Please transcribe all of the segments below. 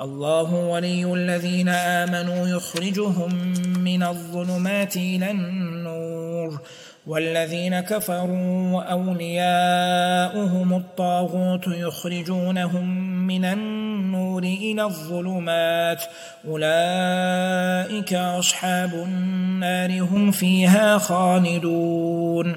الله ولي الذين آمنوا يخرجهم من الظلمات إلى النور والذين كفروا أولياؤهم الطاغوت يخرجونهم من النور إلى الظلمات. أولئك أصحاب النار هم فيها خالدون.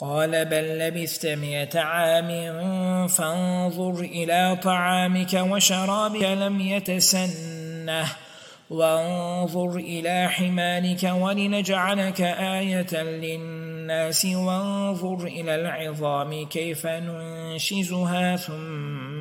قال بل لبثت مئة عام فانظر إلى طعامك وشرابك لم يتسنه وانظر إلى حمالك ولنجعلك آية للناس وانظر إلى العظام كيف ننشزها ثم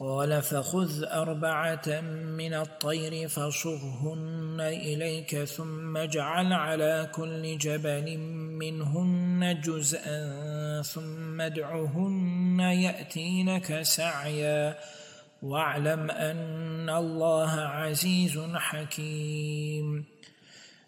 قال فخذ أربعة من الطير فصرهن إليك ثم اجعل على كل جبل منهن جزءا ثم ادعهن يأتينك سعيا واعلم أن الله عزيز حكيم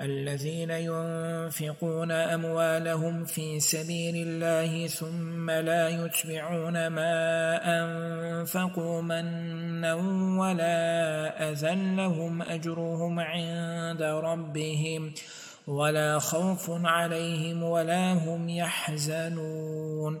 الذين ينفقون أموالهم في سبيل الله ثم لا يتبعون ما أنفقوا منا ولا أذى لهم أجرهم عند ربهم ولا خوف عليهم ولا هم يحزنون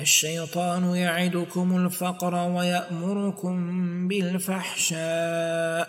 الشيطان يعدكم الفقر ويأمركم بالفحشاء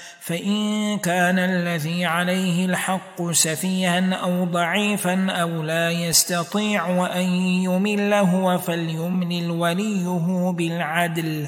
فإن كان الذي عليه الحق سفيها أو ضعيفا أو لا يستطيع أن يمل هو فليملل وليه بالعدل.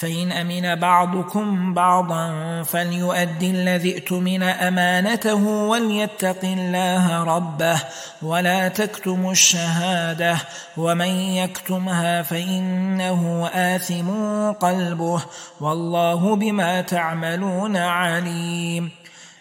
فإن أمن بعضكم بعضا فليؤدي الذي ائتمن أمانته وليتق الله ربه ولا تكتموا الشهادة ومن يكتمها فإنه آثم قلبه والله بما تعملون عليم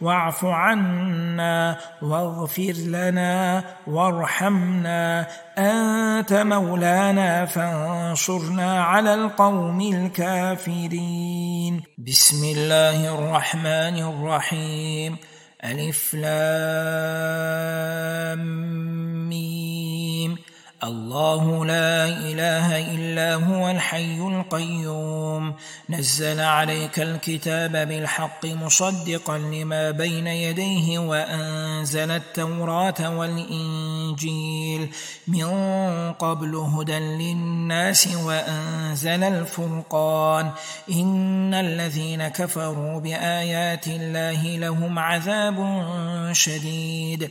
واعف عنا واغفر لنا وارحمنا. أنت مولانا فانصرنا على القوم الكافرين. بسم الله الرحمن الرحيم. ألف لام ميم. الله لا إله إلا هو الحي القيوم. نزل عليك الكتاب بالحق مصدقا لما بين يديه وأنزل التوراة والإنجيل. من قبل هدى للناس وأنزل الفرقان. إن الذين كفروا بآيات الله لهم عذاب شديد.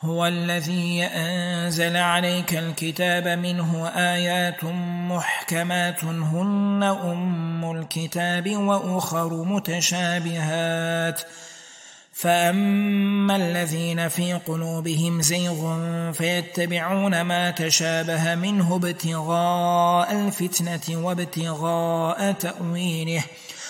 هو الذي أنزل عليك الكتاب منه آيات محكمات هن أم الكتاب وأخر متشابهات. فأما الذين في قلوبهم زيغ فيتبعون ما تشابه منه ابتغاء الفتنة وابتغاء تأويله.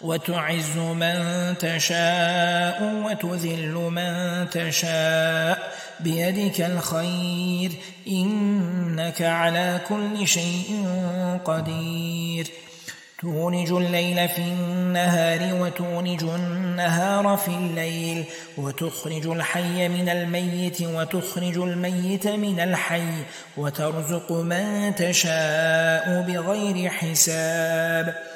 وتعز من تشاء وتذل من تشاء. بيدك الخير إنك على كل شيء قدير. تولج الليل في النهار وتولج النهار في الليل. وتخرج الحي من الميت وتخرج الميت من الحي. وترزق من تشاء بغير حساب.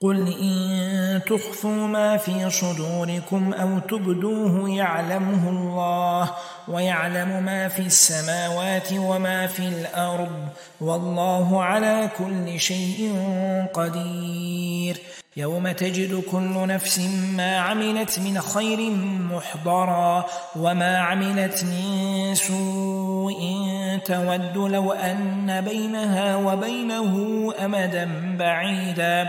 قل إن تخفوا ما في صدوركم أو تبدوه يعلمه الله ويعلم ما في السماوات وما في الأرض والله على كل شيء قدير. يوم تجد كل نفس ما عملت من خير محضرا وما عملت من سوء تود لو أن بينها وبينه أمدا بعيدا.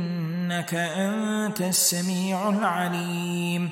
إنك أنت السميع العليم.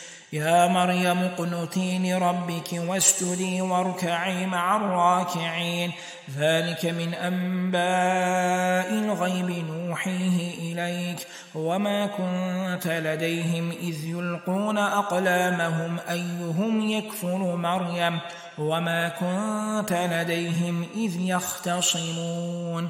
يا مريم اقنتي لربك واسجدي واركعي مع الراكعين. ذلك من أنباء الغيب نوحيه إليك. وما كنت لديهم إذ يلقون أقلامهم أيهم يكفر مريم. وما كنت لديهم إذ يختصمون.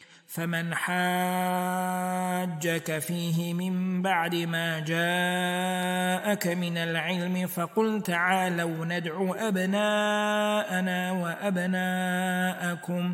فمن حاجك فيه من بعد ما جاءك من العلم فقل تعالوا ندعو أبناءنا وأبناءكم.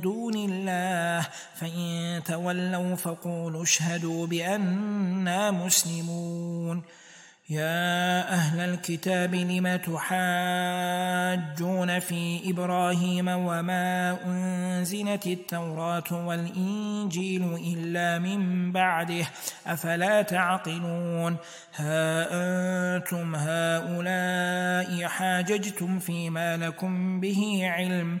دون الله. فإن تولوا فقولوا اشهدوا بأننا مسلمون. يا أهل الكتاب لم تحاجون في إبراهيم وما أنزلت التوراة والإنجيل إلا من بعده. أفلا تعقلون؟ ها أنتم هؤلاء حاججتم فيما لكم به علم.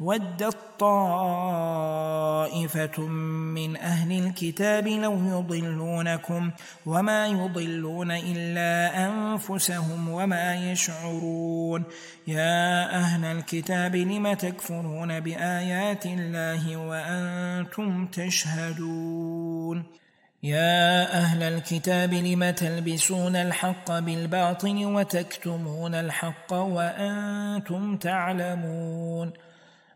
ودت طائفة من أهل الكتاب لو يضلونكم وما يضلون إلا أنفسهم وما يشعرون. يا أهل الكتاب لم تكفرون بآيات الله وأنتم تشهدون؟ يا أهل الكتاب لم تلبسون الحق بالباطل وتكتمون الحق وأنتم تعلمون؟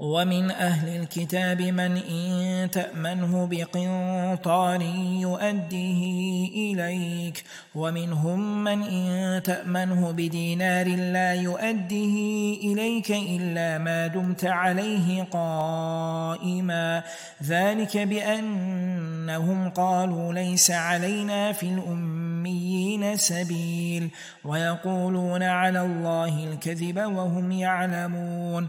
ومن أهل الكتاب من إن تأمنه بقنطار يؤديه إليك ومنهم من إن تأمنه بدينار لا يؤديه إليك إلا ما دمت عليه قائما ذلك بأنهم قالوا ليس علينا في الأميين سبيل ويقولون على الله الكذب وهم يعلمون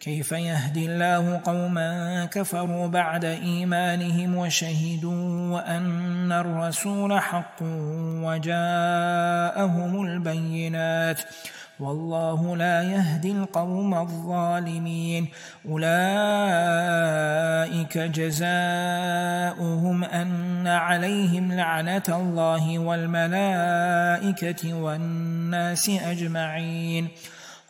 كيف يهدي الله قوما كفروا بعد إيمانهم وشهدوا وأن الرسول حق وجاءهم البينات والله لا يهدي القوم الظالمين أولئك جزاؤهم أن عليهم لعنة الله والملائكة والناس أجمعين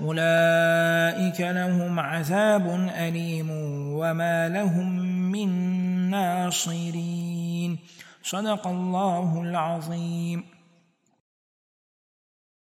أولئك لهم عذاب أليم وما لهم من ناصرين صدق الله العظيم